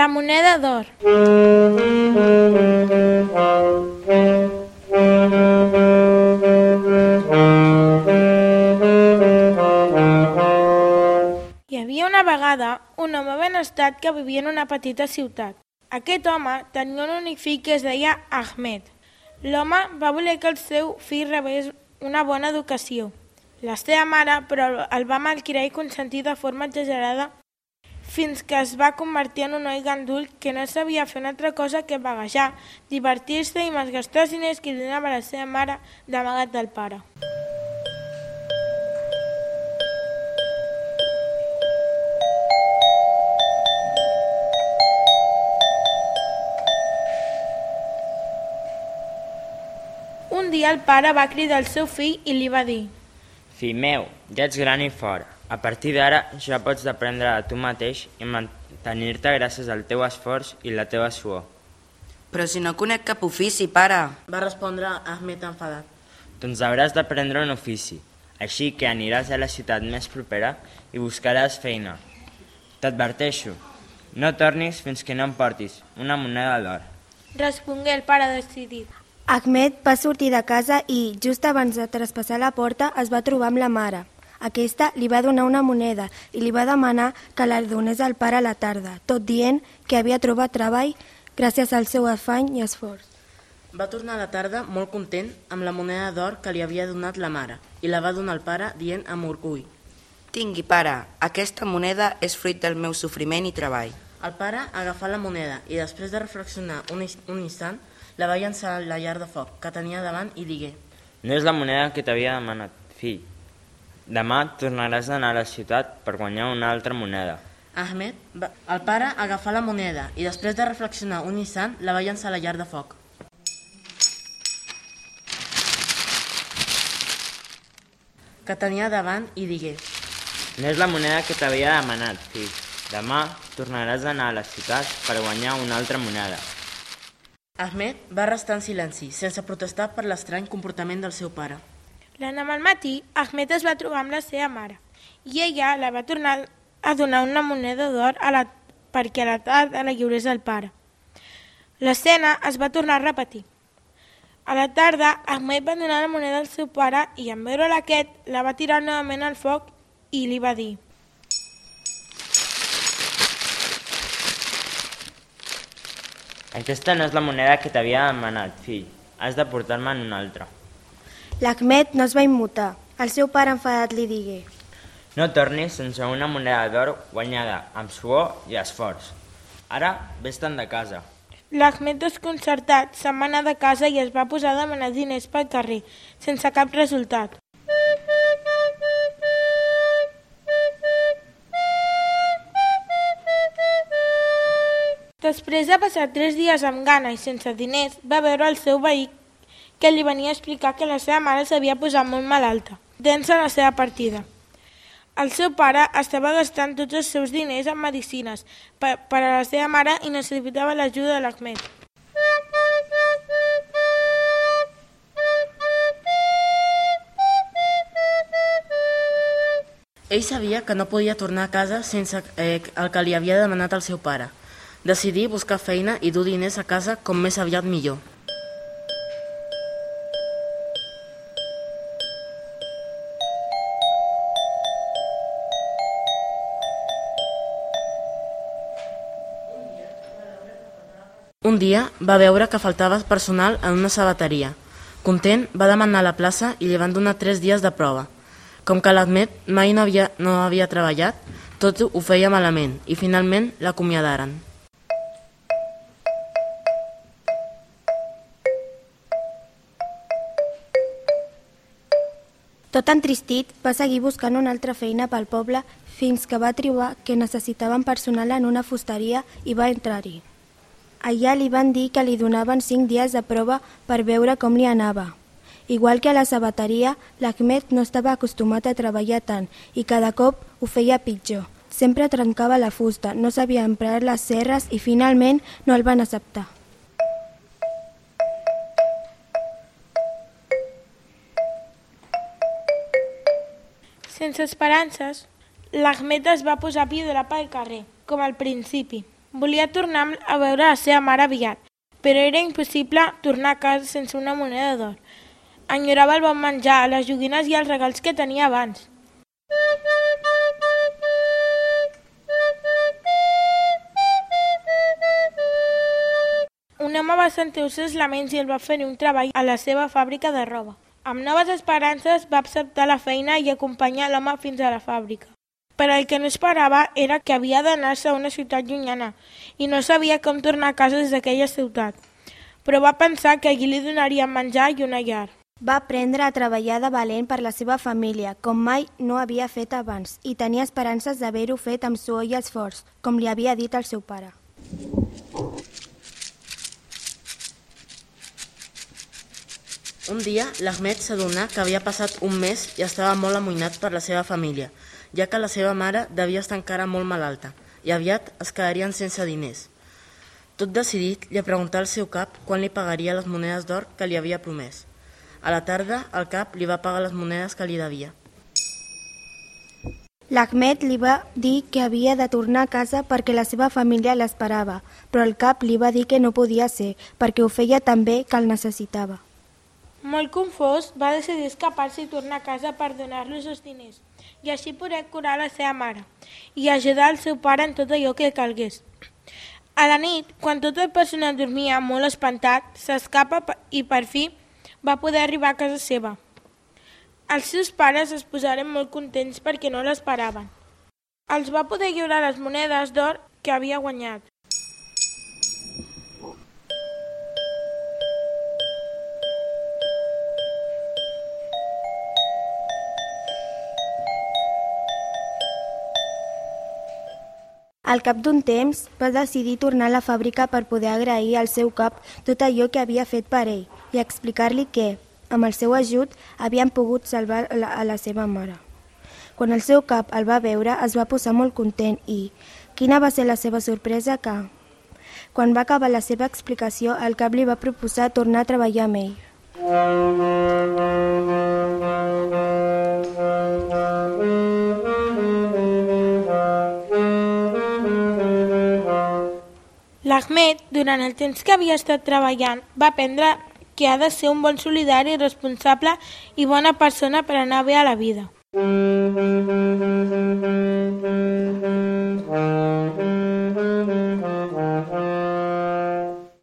La moneda d'or. Hi havia una vegada un home benestat que vivia en una petita ciutat. Aquest home tenia un únic fill que es deia Ahmed. L'home va voler que el seu fill rebés una bona educació. La seva mare, però, el va malcriar i consentir de forma exagerada fins que es va convertir en un noi gandul que no sabia fer una altra cosa que vaguejar, divertir-se i malgastar els diners que donava la seva mare d'amagat del pare. Un dia el pare va cridar el seu fill i li va dir Fill meu, ja ets gran i fort. A partir d'ara ja pots dependre de tu mateix i mantenir-te gràcies al teu esforç i la teva suor. Però si no conec cap ofici, pare. Va respondre Ahmed enfadat. Doncs hauràs d'aprendre un ofici, així que aniràs a la ciutat més propera i buscaràs feina. T'adverteixo, no tornis fins que no em portis una moneda d'or. Respongué el pare decidit. Ahmed va sortir de casa i, just abans de traspassar la porta, es va trobar amb la mare. Aquesta li va donar una moneda i li va demanar que la donés al pare a la tarda, tot dient que havia trobat treball gràcies al seu afany i esforç. Va tornar a la tarda molt content amb la moneda d'or que li havia donat la mare i la va donar al pare dient amb orgull. Tingui, pare, aquesta moneda és fruit del meu sofriment i treball. El pare agafà la moneda i després de reflexionar un, un instant la va llançar a la llar de foc que tenia davant i digué No és la moneda que t'havia demanat, fill. Demà tornaràs a anar a la ciutat per guanyar una altra moneda. Ahmed, va... el pare agafà la moneda i després de reflexionar un instant la va llançar a la llar de foc. que tenia davant i digué No és la moneda que t'havia demanat, fill. Demà tornaràs a anar a la ciutat per guanyar una altra moneda. Ahmed va restar en silenci, sense protestar per l'estrany comportament del seu pare. L'endemà al matí, Ahmed es va trobar amb la seva mare i ella la va tornar a donar una moneda d'or a la... perquè a la tarda la lliurés al pare. L'escena es va tornar a repetir. A la tarda, Ahmed va donar la moneda al seu pare i en veure aquest la va tirar novament al foc i li va dir Aquesta no és la moneda que t'havia demanat, fill. Has de portar-me'n una altra. L'Ahmed no es va immutar. El seu pare enfadat li digué No tornis sense una moneda d'or guanyada amb suor i esforç. Ara, vés-te'n de casa. L'Ahmed desconcertat se'n va anar de casa i es va posar a demanar diners pel carrer, sense cap resultat. Després de passar tres dies amb gana i sense diners, va veure el seu veí que li venia a explicar que la seva mare s'havia posat molt malalta, dents a la seva partida. El seu pare estava gastant tots els seus diners en medicines per, per a la seva mare i necessitava l'ajuda de l'Ahmed. Ell sabia que no podia tornar a casa sense eh, el que li havia demanat el seu pare. Decidí buscar feina i dur diners a casa com més aviat millor. Un dia va veure que faltava personal en una sabateria. Content, va demanar la plaça i li van donar tres dies de prova. Com que l'Admet mai no havia, no havia treballat, tot ho feia malament i finalment l'acomiadaren. Tot entristit, va seguir buscant una altra feina pel poble fins que va trobar que necessitaven personal en una fusteria i va entrar-hi. Allà li van dir que li donaven cinc dies de prova per veure com li anava. Igual que a la sabateria, l'Ahmed no estava acostumat a treballar tant i cada cop ho feia pitjor. Sempre trencava la fusta, no sabia emprar les serres i finalment no el van acceptar. Sense esperances, l'Ahmed es va posar a pidolar pel carrer, com al principi. Volia tornar a veure la seva mare aviat, però era impossible tornar a casa sense una moneda d'or. Enyorava el bon menjar, les joguines i els regals que tenia abans. Un home va sentir els seus laments i el va fer un treball a la seva fàbrica de roba. Amb noves esperances va acceptar la feina i acompanyar l'home fins a la fàbrica. Però el que no esperava era que havia d'anar-se a una ciutat llunyana i no sabia com tornar a casa des d'aquella ciutat. Però va pensar que allí li donarien menjar i una llar. Va aprendre a treballar de valent per la seva família, com mai no havia fet abans, i tenia esperances d'haver-ho fet amb suor i esforç, com li havia dit el seu pare. Un dia, l'Ahmed s'adonà que havia passat un mes i estava molt amoïnat per la seva família, ja que la seva mare devia estar encara molt malalta i aviat es quedarien sense diners. Tot decidit, li preguntà al seu cap quan li pagaria les monedes d'or que li havia promès. A la tarda, el cap li va pagar les monedes que li devia. L'Ahmed li va dir que havia de tornar a casa perquè la seva família l'esperava, però el cap li va dir que no podia ser, perquè ho feia tan bé que el necessitava. Molt confós, va decidir escapar-se i tornar a casa per donar-los els diners i així poder curar la seva mare i ajudar el seu pare en tot allò que calgués. A la nit, quan tot el personal dormia molt espantat, s'escapa i per fi va poder arribar a casa seva. Els seus pares es posaren molt contents perquè no l'esperaven. Els va poder lliurar les monedes d'or que havia guanyat. Al cap d'un temps, va decidir tornar a la fàbrica per poder agrair al seu cap tot allò que havia fet per ell i explicar-li que, amb el seu ajut, havien pogut salvar la, a la seva mare. Quan el seu cap el va veure, es va posar molt content i, quina va ser la seva sorpresa que, quan va acabar la seva explicació, el cap li va proposar tornar a treballar amb ell. L'Ahmed, durant el temps que havia estat treballant, va aprendre que ha de ser un bon solidari, responsable i bona persona per anar bé a la vida.